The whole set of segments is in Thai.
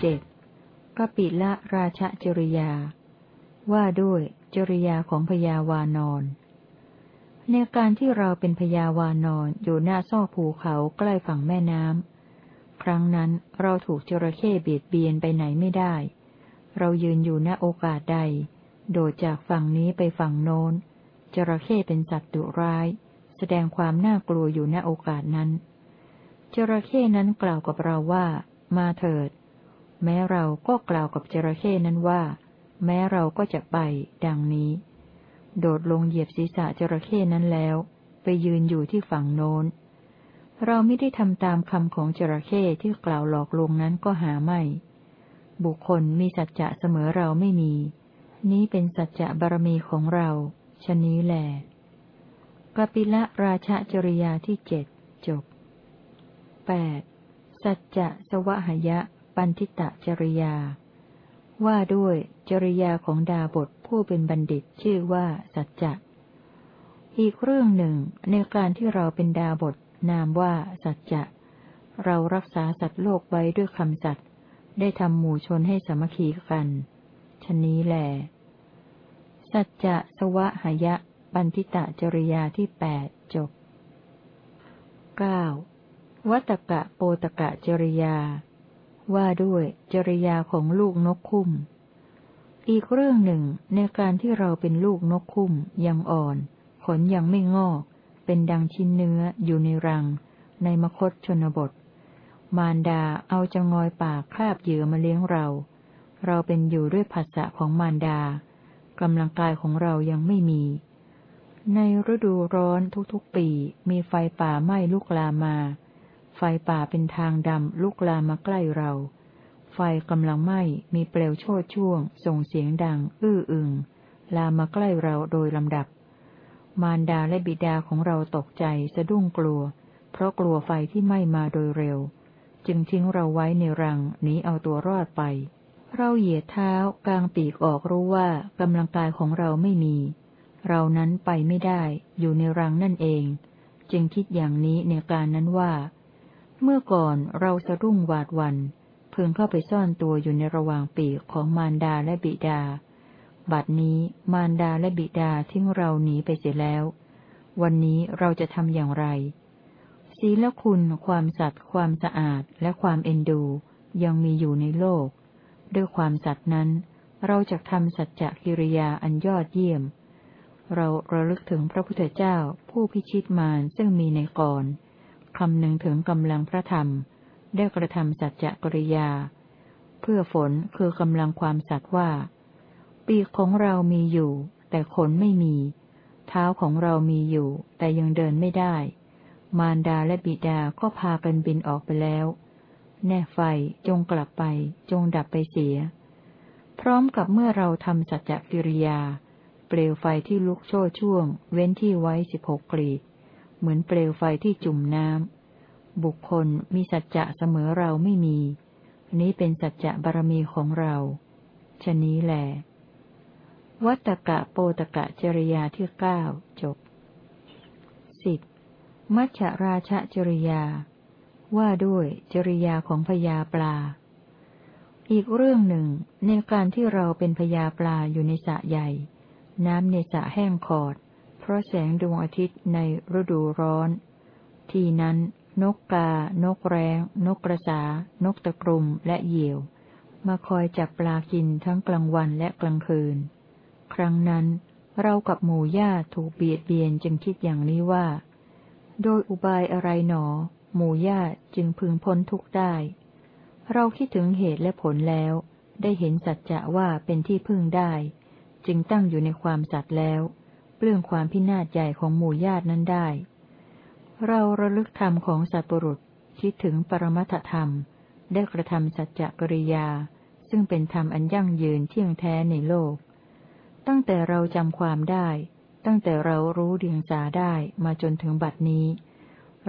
เจ็ดกปิละราชจริยา ว่าด้วยจริยาของพยาวานอน ในการที่เราเป็นพยาวานอนอยู่หน้าซอกภูเขาใกล้ฝั่งแม่น้ำ ครั้งนั้นเราถูกจระเข้เบียดเบียนไปไหนไม่ได้ เรายืนอยู่ณโอกาสใด โดดจากฝั่งนี้ไปฝั่งโน้น จระเข้เป็นสัตว์ดุร้าย แสดงความน่ากลัวอยู่ณโอกาสนั้น จระเข้นั้นกล่าวกับเราว่า มาเถิด แม้เราก็กล่าวกับจระเข้นั้นว่า แม้เราก็จะไป ดังนี้ โดดลงเหยียบศีรษะจระเข้นั้นแล้ว ไปยืนอยู่ที่ฝั่งโน้น เราไม่ได้ทำตามคำของจระเข้ที่กล่าวหลอกลวงนั้นก็หาไม่ บุคคลมีสัจจะเสมอเราไม่มี นี้เป็นสัจจะบารมีของเราชนี้แหลกปิละราชจริยาที่เจ็ดจบแปดสัจจะสวะหยะ ปันทิตะจริยา ว่าด้วยจริยาของดาบทผู้เป็นบัณฑิตชื่อว่าสัจจะอีกเรื่องหนึ่งในการที่เราเป็นดาบทนามว่าสัจจะเรารักษาสัตว์โลกไว้ด้วยคำสัตว์ได้ทำหมู่ชนให้สมัคคีกันชนี้แหลสัจจะสวะหยะ ปันทิตะจริยาที่แปดจบเก้าวัตกะโปตกะจริยา ว่าด้วยจริยาของลูกนกคุ้ม อีกเรื่องหนึ่งในการที่เราเป็นลูกนกคุ้มยังอ่อน ขนยังไม่งอก เป็นดังชิ้นเนื้ออยู่ในรัง ในมคตชนบท มารดาเอาจะงอยปากคาบเหยื่อมาเลี้ยงเรา เราเป็นอยู่ด้วยภาษะของมารดากำลังกายของเรายังไม่มี ในฤดูร้อนทุกๆปีมีไฟป่าไหม้ลุกลามมา ไฟป่าเป็นทางดำลุกลามมาใกล้เรา ไฟกำลังไหม้มีเปลวโชดช่วง ส่งเสียงดัง อื้ออึง ลามมาใกล้เราโดยลำดับ มารดาและบิดาของเราตกใจสะดุ้งกลัว เพราะกลัวไฟที่ไหม้มาโดยเร็ว จึงทิ้งเราไว้ในรังหนีเอาตัวรอดไป เราเหยียดเท้ากลางปีกออกรู้ว่ากำลังกายของเราไม่มี เรานั้นไปไม่ได้ อยู่ในรังนั่นเอง จึงคิดอย่างนี้ในการนั้นว่า เมื่อก่อนเราสะรุ่งหวาดวันเพึงเข้าไปซ่อนตัวอยู่ในระหว่างปีกของมารดาและบิดา บัดนี้มารดาและบิดาทิ้งเราหนีไปเสียแล้ว วันนี้เราจะทำอย่างไร ศีลคุณ ความสัตย์ความสะอาดและความเอ็นดู ยังมีอยู่ในโลก ด้วยความสัตย์นั้น เราจะทำสัจจะกิริยาอันยอดเยี่ยม เราระลึกถึงพระพุทธเจ้าผู้พิชิตมารซึ่งมีในก่อน คำหนึ่งถึงกำลังพระธรรม ได้กระทำสัจจะกริยา เพื่อฝนคือกำลังความสัตย์ว่า ปีกของเรามีอยู่ แต่ขนไม่มี เท้าของเรามีอยู่ แต่ยังเดินไม่ได้ มารดาและบิดาก็พากันบินออกไปแล้ว แน่ไฟจงกลับไป จงดับไปเสีย พร้อมกับเมื่อเราทำสัจจะกิริยา เปลวไฟที่ลุกโชดช่วง เว้นที่ไว้สิบหกกรีด เหมือนเปลวไฟที่จุ่มน้ำ บุคคลมีสัจจะเสมอเราไม่มี นี้เป็นสัจจะบารมีของเรา ชนี้แหลวัตกะโปตกะจริยาที่เก้าจบสิบมัชราชจริยา ว่าด้วยจริยาของพญาปลา อีกเรื่องหนึ่งในการที่เราเป็นพญาปลาอยู่ในสระใหญ่ น้ำในสระแห้งขอด ราะแสงดวงอาทิตย์ในฤดูร้อน ที่นั้น นกกา นกแรง้ง นกกระสา นกตะกรุมและเหยี่ยว มาคอยจับปลากินทั้งกลางวันและกลางคืน ครั้งนั้น เรากับหมู่ญาติถูกเบียดเบียนจึงคิดอย่างนี้ว่า โดยอุบายอะไรหนอ หมู่ญาติจึงพึงพ้นทุกข์ได้ เราคิดถึงเหตุและผลแล้ว ได้เห็นสัจจะว่าเป็นที่พึ่งได้ จึงตั้งอยู่ในความสัตย์แล้ว เรื่องความพินาศใหญ่ของหมู่ญาตินั้นได้ เราระลึกธรรมของสัตว์ปรุษคิดถึงปรมัตธรรม ได้กระทำสัจจะกริยา ซึ่งเป็นธรรมอันยั่งยืนเที่ยงแท้ในโลก ตั้งแต่เราจำความได้ ตั้งแต่เรารู้เดียงสาได้มาจนถึงบัดนี้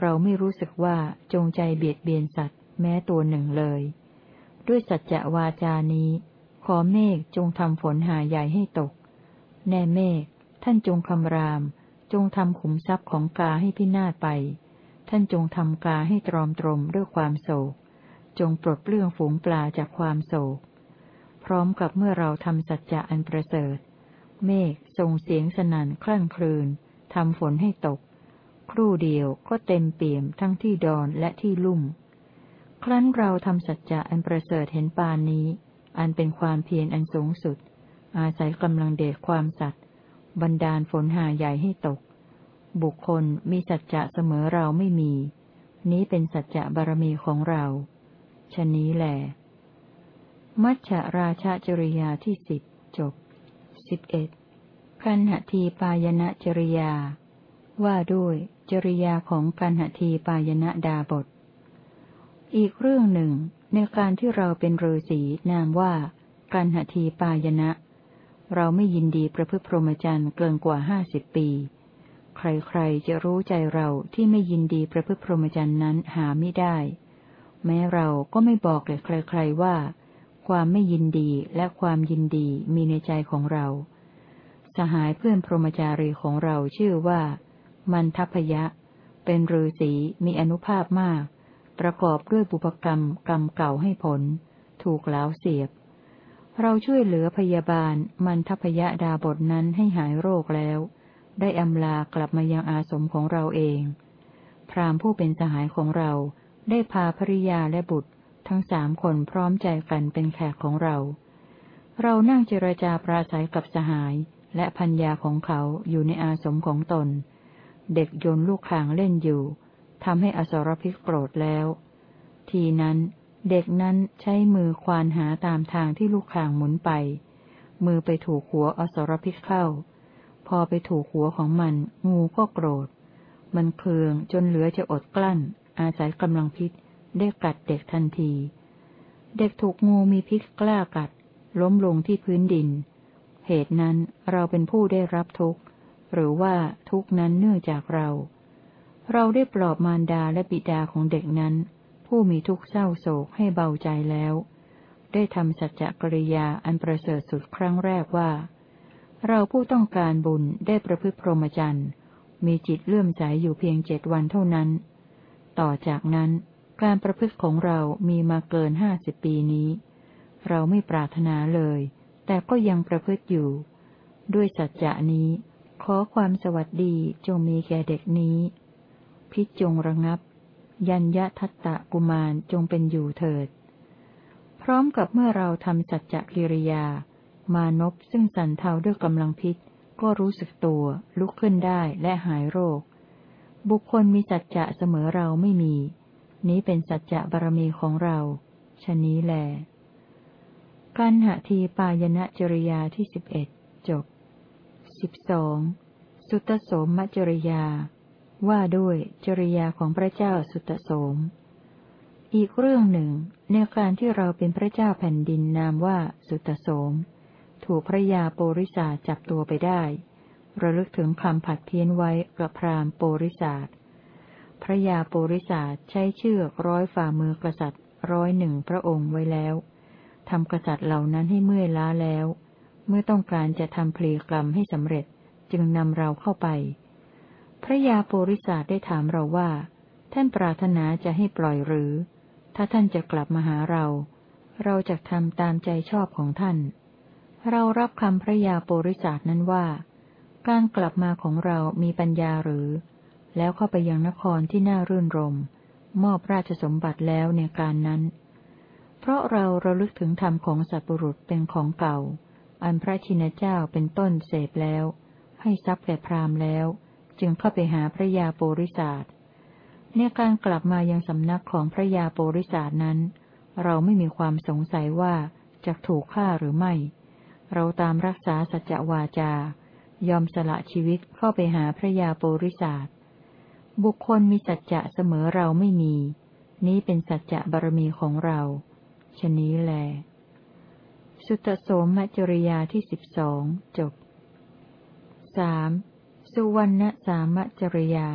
เราไม่รู้สึกว่าจงใจเบียดเบียนสัตว์ แม้ตัวหนึ่งเลย ด้วยสัจจะวาจานี้ ขอเมฆจงทำฝนหาใหญ่ให้ตก แน่เมฆ ท่านจงคำราม จงทำขุมทรัพย์ของกาให้พินาศไป ท่านจงทำกาให้ตรอมตรมด้วยความโศก จงปลดเปลื้องฝูงปลาจากความโศก พร้อมกับเมื่อเราทำสัจจะอันประเสริฐ เมฆส่งเสียงสนั่นคลั่นคลืนทำฝนให้ตก ครู่เดียวก็เต็มเปี่ยมทั้งที่ดอนและที่ลุ่ม ครั้นเราทำสัจจะอันประเสริฐเห็นปานนี้ อันเป็นความเพียรอันสูงสุด อาศัยกำลังเดชความสัตย์ บันดาลฝนหาใหญ่ให้ตก บุคคลมีสัจจะเสมอเราไม่มี นี้เป็นสัจจะบารมีของเราชนนี้แหลมัชฌราชจริยาที่สิบจบสิบเอ็ดคันหทีปายณะจริยา ว่าด้วยจริยาของกันหทีปายณะดาบท อีกเรื่องหนึ่งในการที่เราเป็นฤาษีนามว่ากันหทีปายณะ เราไม่ยินดีประพฤติพรหมจรรย์เกินกว่าห้าสิบปี ใครๆจะรู้ใจเราที่ไม่ยินดีประพฤติพรหมจรรย์นั้นหาไม่ได้ แม้เราก็ไม่บอกแก่ใครๆว่า ความไม่ยินดีและความยินดีมีในใจของเรา สหายเพื่อนพรหมจารีของเราชื่อว่า มันทัพยะ เป็นฤาษีมีอนุภาพมาก ประกอบด้วยบุพกรรมกรรมเก่าให้ผล ถูกแล้วเสียบ เราช่วยเหลือพยาบาลมันทพยดาบทนั้นให้หายโรคแล้ว ได้อำลากลับมายังอาสมของเราเอง พรามผู้เป็นสหายของเรา ได้พาภริยาและบุตร ทั้งสามคนพร้อมใจกันเป็นแขกของเรา เรานั่งเจรจาปราศัยกับสหาย และพัญญาของเขาอยู่ในอาสมของตน เด็กโยนลูกข่างเล่นอยู่ทำให้อสรพิษโกรธแล้ว ทีนั้น เด็กนั้นใช้มือควานหาตามทางที่ลูกข่างหมุนไป มือไปถูกหัวอสรพิษเข้า พอไปถูกหัวของมัน งูก็โกรธ มันเคืองจนเหลือจะอดกลั้น อาศัยกำลังพิษได้กัดเด็กทันที เด็กถูกงูมีพิษกล้ากัด ล้มลงที่พื้นดิน เหตุนั้นเราเป็นผู้ได้รับทุกข์ หรือว่าทุกข์นั้นเนื่องจากเรา เราได้ปลอบมารดาและบิดาของเด็กนั้น ผู้มีทุกข์เศร้าโศกให้เบาใจแล้ว ได้ทำสัจจกริยาอันประเสริฐสุดครั้งแรกว่า เราผู้ต้องการบุญได้ประพฤติพรหมจรรย์มีจิตเลื่อมใสอยู่เพียงเจ็ดวันเท่านั้น ต่อจากนั้นการประพฤติของเรามีมาเกินห้าสิบปีนี้ เราไม่ปรารถนาเลย แต่ก็ยังประพฤติอยู่ ด้วยสัจจะนี้ ขอความสวัสดีจงมีแก่เด็กนี้ พิจงระงับ ยัญญทัตตะกุมารจงเป็นอยู่เถิด พร้อมกับเมื่อเราทำสัจจกิริยา มานพซึ่งสันเทาด้วยกำลังพิษ ก็รู้สึกตัวลุกขึ้นได้และหายโรค บุคคลมีสัจจะเสมอเราไม่มี นี้เป็นสัจจะบารมีของเราชนี้แล กันหทีปายณจริยาที่สิบเอ็ดจบสิบสองสุตโสมจริยา ว่าด้วยจริยาของพระเจ้าสุตโสม อีกเรื่องหนึ่ง ในการที่เราเป็นพระเจ้าแผ่นดินนามว่าสุตโสม ถูกพระยาโปริศาจับตัวไปได้ ระลึกถึงคำผัดเพี้ยนไว้กระพรามโปริศาสพระยาโปริศาใช้เชือกร้อยฝ่ามือกษัตริย์ร้อยหนึ่งพระองค์ไว้แล้วทำกษัตริย์เหล่านั้นให้เมื่อยล้าแล้ว เมื่อต้องการจะทำเพลกรรมให้สำเร็จจึงนำเราเข้าไป ระยาโปริศาสได้ถามเราว่า ท่านปรารถนาจะให้ปล่อยหรือ ถ้าท่านจะกลับมาหาเรา เราจะทำตามใจชอบของท่าน เรารับคำพระยาโปริศาสนั้นว่า การกลับมาของเรามีปัญญาหรือ แล้วเข้าไปยังนครที่น่ารื่นรม มอบราชสมบัติแล้วในการนั้น เพราะเราระลึกถึงธรรมของสัตบุรุษเป็นของเก่า อันพระชินเจ้าเป็นต้นเสพแล้ว ให้ทรัพย์แก่พราหมณ์แล้ว จึงเข้าไปหาพระยาโปริศาสในการกลับมายังสำนักของพระยาโปริศาสนั้น เราไม่มีความสงสัยว่าจะถูกฆ่าหรือไม่ เราตามรักษาสัจวาจา ยอมสละชีวิตเข้าไปหาพระยาโปริศาสบุคคลมีสัจจะเสมอเราไม่มี นี้เป็นสัจจะบารมีของเราชนี้แล สุตโสมจริยาที่สิบสองจบสาม สุวรรณสามจริยา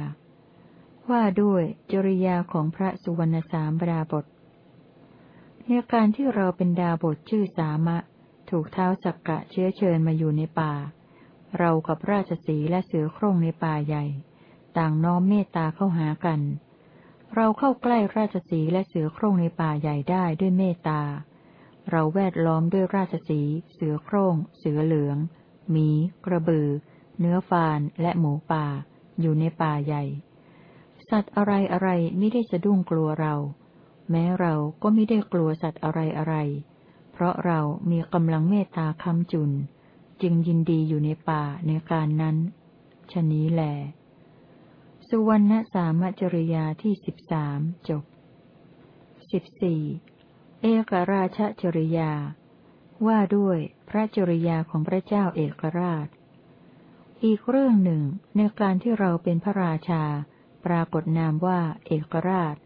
ว่าด้วยจริยาของพระสุวรรณสามดาบทในการที่เราเป็นดาบทชื่อสามะ ถูกเท้าสักกะเชื้อเชิญมาอยู่ในป่า เรากับราชสีและเสือโคร่งในป่าใหญ่ ต่างน้อมเมตตาเข้าหากัน เราเข้าใกล้ราชสีและเสือโคร่งในป่าใหญ่ได้ด้วยเมตตา เราแวดล้อมด้วยราชสี เสือโคร่ง เสือเหลือง หมี กระบือ เนื้อฟานและหมูป่า อยู่ในป่าใหญ่ สัตว์อะไรอะไรไม่ได้สะดุ้งกลัวเรา แม้เราก็ไม่ได้กลัวสัตว์อะไรอะไร เพราะเรามีกำลังเมตตาคำจุน จึงยินดีอยู่ในป่าในการนั้นชนี้แหลสุวรรณสามจริยาที่สิบสามจบสิบสี่เอกราชจริยา ว่าด้วยพระจริยาของพระเจ้าเอกราช อีกเรื่องหนึ่งในการที่เราเป็นพระราชา ปรากฏนามว่า เอกราช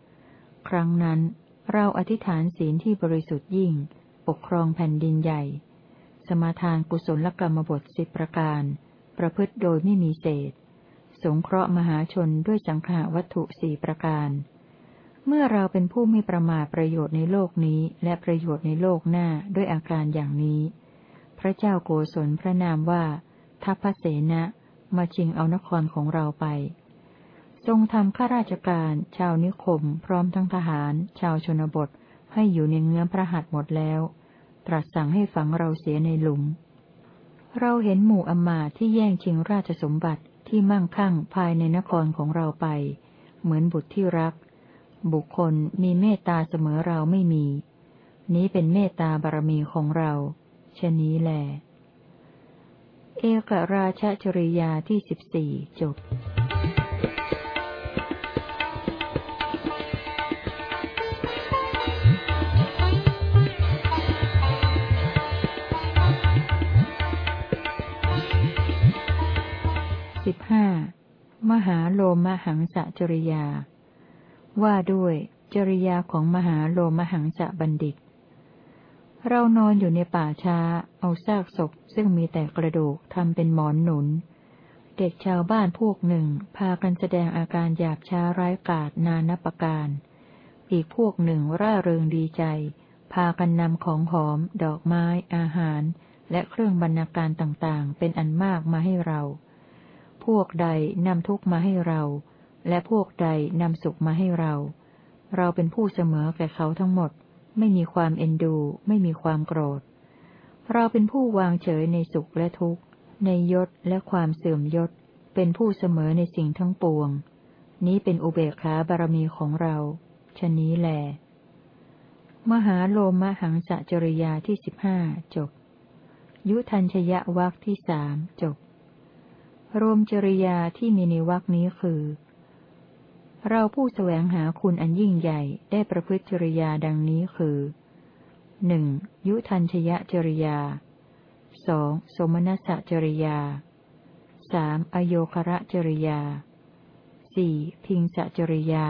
ครั้งนั้นเราอธิษฐานศีลที่บริสุทธิ์ยิ่ง ปกครองแผ่นดินใหญ่ สมาทานกุศลกรรมบทสิบประการ ประพฤติโดยไม่มีเศษ สงเคราะห์มหาชนด้วยสังขาวัตถุสี่ประการ เมื่อเราเป็นผู้ไม่ประมาทประโยชน์ในโลกนี้และประโยชน์ในโลกหน้าด้วยอาการอย่างนี้ พระเจ้าโกศลพระนามว่า ทัพพเสนะมาชิงเอานครของเราไป ทรงทำข้าราชการ ชาวนิคม พร้อมทั้งทหาร ชาวชนบท ให้อยู่ในเงื้อพระหัตถ์หมดแล้ว ตรัสสั่งให้ฝังเราเสียในหลุม เราเห็นหมู่อมาที่แย่งชิงราชสมบัติที่มั่งคั่งภายในนครของเราไป เหมือนบุตรที่รัก บุคคลมีเมตตาเสมอเราไม่มี นี้เป็นเมตตาบารมีของเราชนี้แล เอกราชจริยาที่สิบสี่จบสิบห้ามหาโลมหังสะจริยา ว่าด้วยจริยาของมหาโลมหังสะบัณฑิต เรานอนอยู่ในป่าช้า เอาซากศพซึ่งมีแต่กระดูกทำเป็นหมอนหนุน เด็กชาวบ้านพวกหนึ่ง พากันแสดงอาการหยาบช้าร้ายกาจนานับประการ อีกพวกหนึ่งร่าเริงดีใจ พากันนำของหอม ดอกไม้ อาหาร และเครื่องบรรณาการต่างๆ เป็นอันมากมาให้เรา พวกใดนำทุกมาให้เรา และพวกใดนำสุขมาให้เรา เราเป็นผู้เสมอแก่เขาทั้งหมด ไม่มีความเอ็นดู ไม่มีความโกรธ เราเป็นผู้วางเฉยในสุขและทุกข์ ในยศและความเสื่อมยศ เป็นผู้เสมอในสิ่งทั้งปวง นี้เป็นอุเบกขาบารมีของเรา ชนี้แล มหาโลมหังสะจริยาที่สิบห้าจบ ยุทันชยวักที่สามจบ รวมจริยาที่มีในวรคนี้คือ เราผู้แสวงหาคุณอันยิ่งใหญ่ได้ประพฤติจริยาดังนี้คือหนึ่งยุทันชยจริยาสองสมณสจริยาสามอโยคระจริยาสี่พิงสจริยา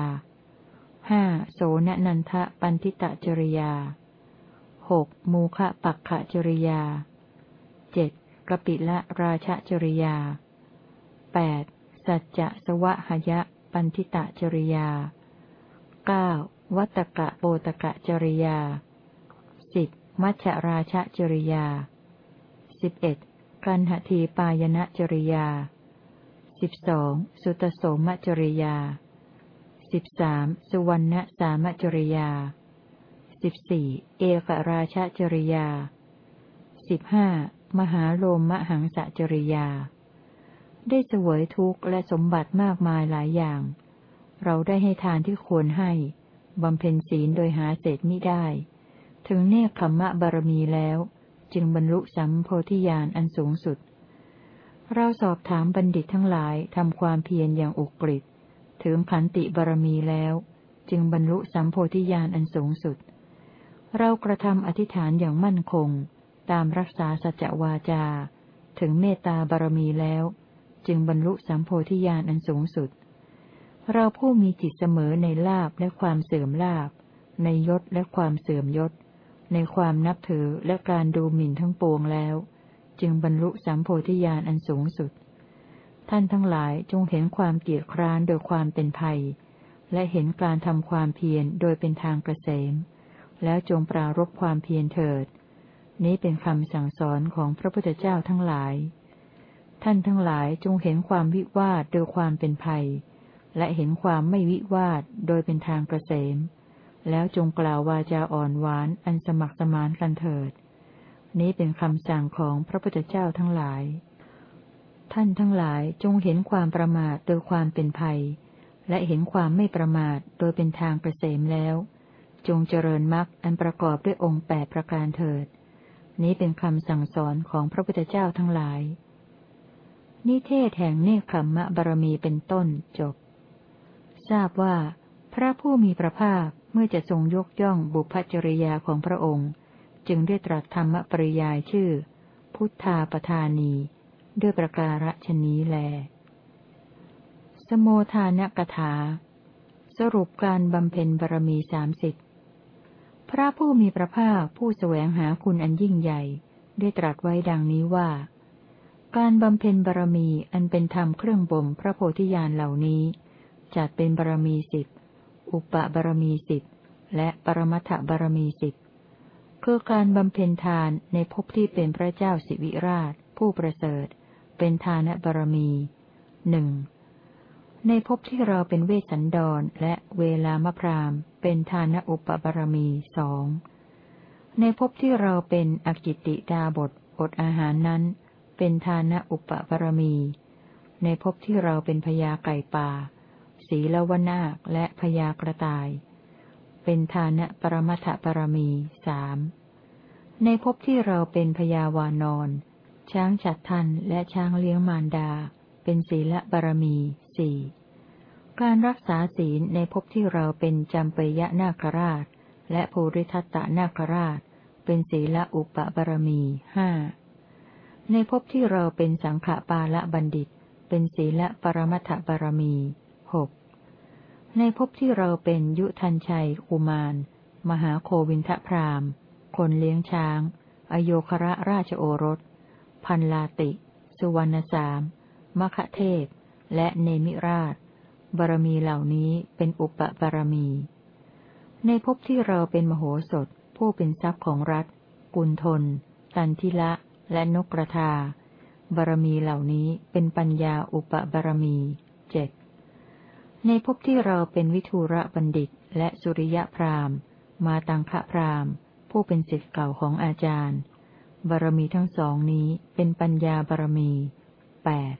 ห้าโสนนันทะปันทิตจริยาหกมูคะปักขจริยาเจ็ดกปิละราชจริยาแปดสัจจะสวะหยะ ปันทิตะจริยาเก้าวัตกะโปตกะจริยาสิบมัชราชจริยาสิบเอ็ดกันหทีปายณจริยาสิบสองสุตโสมจริยาสิบสามสุวรรณสามจริยาสิบสี่เอกราชจริยาสิบห้ามหาโลมมหังสจริยา ได้เสวยทุกข์และสมบัติมากมายหลายอย่าง เราได้ให้ทานที่ควรให้บำเพ็ญศีลโดยหาเศษมิได้ ถึงเนคขมมะบารมีแล้ว จึงบรรลุสัมโพธิญาณอันสูงสุด เราสอบถามบัณฑิตทั้งหลายทำความเพียรอย่างอุกฤษถึงขันติบารมีแล้ว จึงบรรลุสัมโพธิญาณอันสูงสุด เรากระทำอธิษฐานอย่างมั่นคง ตามรักษาสัจวาจา ถึงเมตตาบารมีแล้ว จึงบรรลุสัมโพธิญาณอันสูงสุด เราผู้มีจิตเสมอในลาบและความเสื่อมลาบ ในยศและความเสื่อมยศ ในความนับถือและการดูหมิ่นทั้งปวงแล้ว จึงบรรลุสัมโพธิญาณอันสูงสุด ท่านทั้งหลายจงเห็นความเกียดคร้านโดยความเป็นภัย และเห็นการทำความเพียรโดยเป็นทางกระเสมแล้วจงปรารบความเพียรเถิด นี้เป็นคำสั่งสอนของพระพุทธเจ้าทั้งหลาย ท่านทั้งหลายจงเห็นความวิวาทโดยความเป็นภัย และเห็นความไม่วิวาทโดยเป็นทางเกษม แล้วจงกล่าววาจาอ่อนหวานอันสมัครสมานกันเถิด นี้เป็นคำสั่งของพระพุทธเจ้าทั้งหลาย ท่านทั้งหลายจงเห็นความประมาทโดยความเป็นภัย และเห็นความไม่ประมาทโดยเป็นทางเกษมแล้ว จงเจริญมรรคอันประกอบด้วยองค์แปดประการเถิด นี้เป็นคำสั่งสอนของพระพุทธเจ้าทั้งหลาย นิเทศแห่งเนคขมมะบารมีเป็นต้นจบ ทราบว่า พระผู้มีพระภาคเมื่อจะทรงยกย่องบุพจริยาของพระองค์ จึงได้ตรัสธรรมปริยายชื่อ พุทธาปทานี ด้วยประการฉนี้แล สโมทานกถา สรุปการบำเพ็ญบารมีสามสิบพระผู้มีพระภาคผู้แสวงหาคุณอันยิ่งใหญ่ ได้ตรัสไว้ดังนี้ว่า การบำเพ็ญบารมีอันเป็นธรรมเครื่องบ่มพระโพธิญาณเหล่านี้ จัดเป็นบารมีสิบอุปบารมีสิบและปรมัตถบารมีสิบคือการบำเพ็ญทานในภพที่เป็นพระเจ้าสิวิราช ผู้ประเสริฐ เป็นทานบารมีหนึ่งในภพที่เราเป็นเวสสันดรและเวลามพรามเป็นทานอุปบารมีสองในภพที่เราเป็นอกิติดาบทอดอาหารนั้น เป็นทานะอุปบารมี ในภพที่เราเป็นพยาไก่ป่า ศีลวนาคและพยากระต่าย เป็นทานะปรมัตถปรมีสามในภพที่เราเป็นพยาวานอนช้างฉัดทันและช้างเลี้ยงมารดา เป็นศีลบารมีสี่การรักษาศีลในภพที่เราเป็นจำปยะนาคราช และภูริทัตตนาคราช เป็นศีลอุปบารมีห้า ในภพที่เราเป็นสังฆปาละบัณฑิต เป็นศีละปรมัตถบารมีหกในภพที่เราเป็นยุทันชัยอุมาร มหาโควินทพรามคนเลี้ยงช้าง อโยคระราชโอรส พันลาติ สุวรรณสามมคเทพ และเนมิราช บารมีเหล่านี้เป็นอุปบารมี ในภพที่เราเป็นมโหสถ ผู้เป็นทรัพย์ของรัฐ กุลทน ตันทิละ และนกกระทาบารมีเหล่านี้เป็นปัญญาอุปบารมีเจ็ดในภพที่เราเป็นวิทูระบัณฑิต และสุริยะพราหมณ์ มาตังคะพราหมณ์ ผู้เป็นศิษย์เก่าของอาจารย์ บารมีทั้งสองนี้เป็นปัญญาบารมีแปด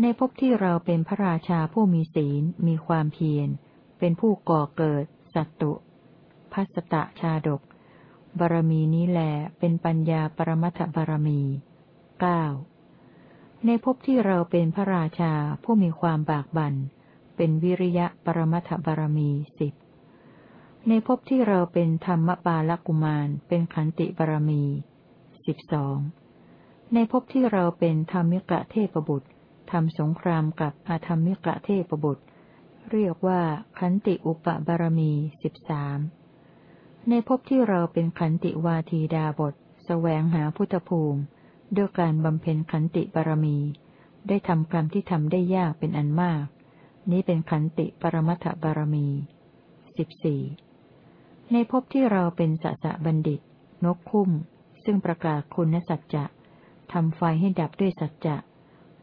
ในภพที่เราเป็นพระราชาผู้มีศีลมีความเพียร เป็นผู้ก่อเกิด สัตตุพัสตะชาดก บารมีนี้แลเป็นปัญญาปรมัตถบารมีเก้าในภพที่เราเป็นพระราชาผู้มีความบากบัน่น เป็นวิริยะปรมัตถบารมีสิบในภพที่เราเป็นธรรมปาลกุมาร เป็นขันติบารมีสิบสองในภพที่เราเป็นธรรมิกะเทพบุตรทำสงครามกับอาธรรมิกะเทพบุตร เรียกว่าขันติอุปบารมีสิบสาม ในภพที่เราเป็นขันติวาทีดาบทสแสวงหาพุทธภูมิ ด้วยการบำเพ็ญขันติบารมี ได้ทำกรรมที่ทำได้ยากเป็นอันมาก นี้เป็นขันติปรมัตถบารมีสิบสี่ในภพที่เราเป็นสัจบัณฑิต นกคุ้ม ซึ่งประกาศคุณสัจจะทำไฟให้ดับด้วยสัจจะ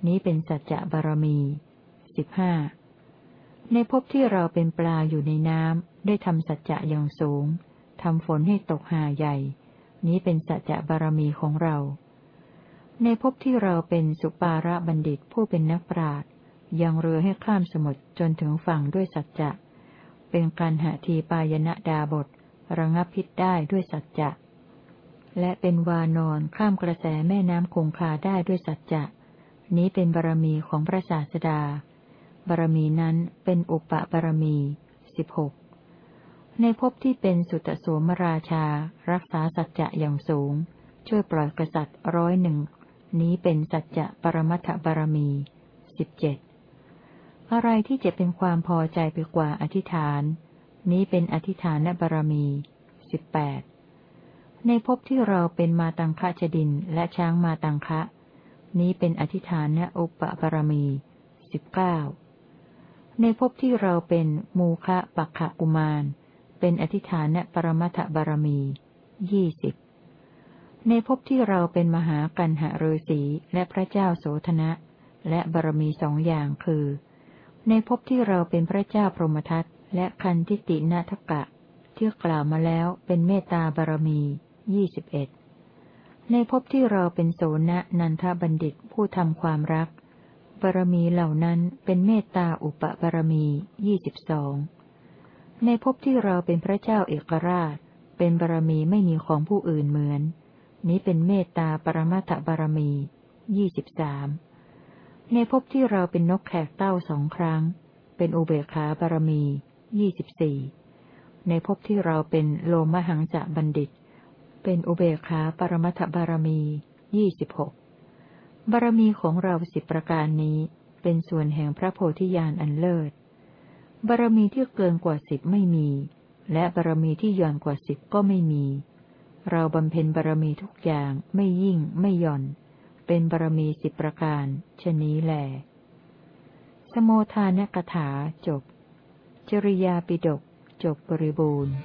นี้เป็นสัจจะบารมีสิบห้าในภพที่เราเป็นปลาอยู่ในน้ำได้ทำสัจจะอย่างสูง ทำฝนให้ตกหาใหญ่ นี้เป็นสัจจะบารมีของเรา ในภพที่เราเป็นสุปาระบัณฑิตผู้เป็นนักปราชญ์ยังเรือให้ข้ามสมุทรจนถึงฝั่งด้วยสัจจะ เป็นการหาทีปายณดาบท ระงับพิษได้ด้วยสัจจะและเป็นวานอนข้ามกระแสแม่น้ำคงคาได้ด้วยสัจจะ นี้เป็นบารมีของพระศาสดา บารมีนั้นเป็นอุปบารมีสิบหก ในภพที่เป็นสุตโสมราชา รักษาสัจจะอย่างสูง ช่วยปล่อยกษัตริย์ร้อยหนึ่ง นี้เป็นสัจจะปรมัตถบารมีสิบเจ็ดอะไรที่จะเป็นความพอใจไปกว่าอธิษฐาน นี้เป็นอธิษฐานบารมีสิบแปดในภพที่เราเป็นมาตังคะชดินและช้างมาตังคะ นี้เป็นอธิษฐานนอุปบารมีสิบเก้าในภพที่เราเป็นมูคะปักขะกุมาร เป็นอธิษฐานนปรมัตถบารมียี่สิบในภพที่เราเป็นมหากันหฤษีและพระเจ้าโสธนะ และบารมีสองอย่างคือ ในภพที่เราเป็นพระเจ้าพรหมทัตและคันทิตินาทกะ ที่กล่าวมาแล้วเป็นเมตตาบารมียี่สิบเอ็ดในภพที่เราเป็นโสนนันทบัณฑิตผู้ทำความรักบารมีเหล่านั้นเป็นเมตตาอุปบารมียี่สิบสอง ในภพที่เราเป็นพระเจ้าเอกราช เป็นบารมีไม่มีของผู้อื่นเหมือน นี้เป็นเมตตาปรมัตถบารมียี่สิบสามในภพที่เราเป็นนกแขกเต้าสองครั้ง เป็นอุเบกขาบารมียี่สิบสี่ในภพที่เราเป็นโลมหังจะบัณฑิต เป็นอุเบกขาปรมัตถบารมียี่สิบหกบารมีของเราสิบประการนี้ เป็นส่วนแห่งพระโพธิญาณอันเลิศ บารมีที่เกินกว่าสิบไม่มี และบารมีที่ย่อนกว่าสิบก็ไม่มี เราบำเพ็ญบารมีทุกอย่างไม่ยิ่งไม่หย่อน เป็นบารมีสิบประการชนี้แหลสโมทานกถาจบ จริยาปิดกจบบริบูรณ์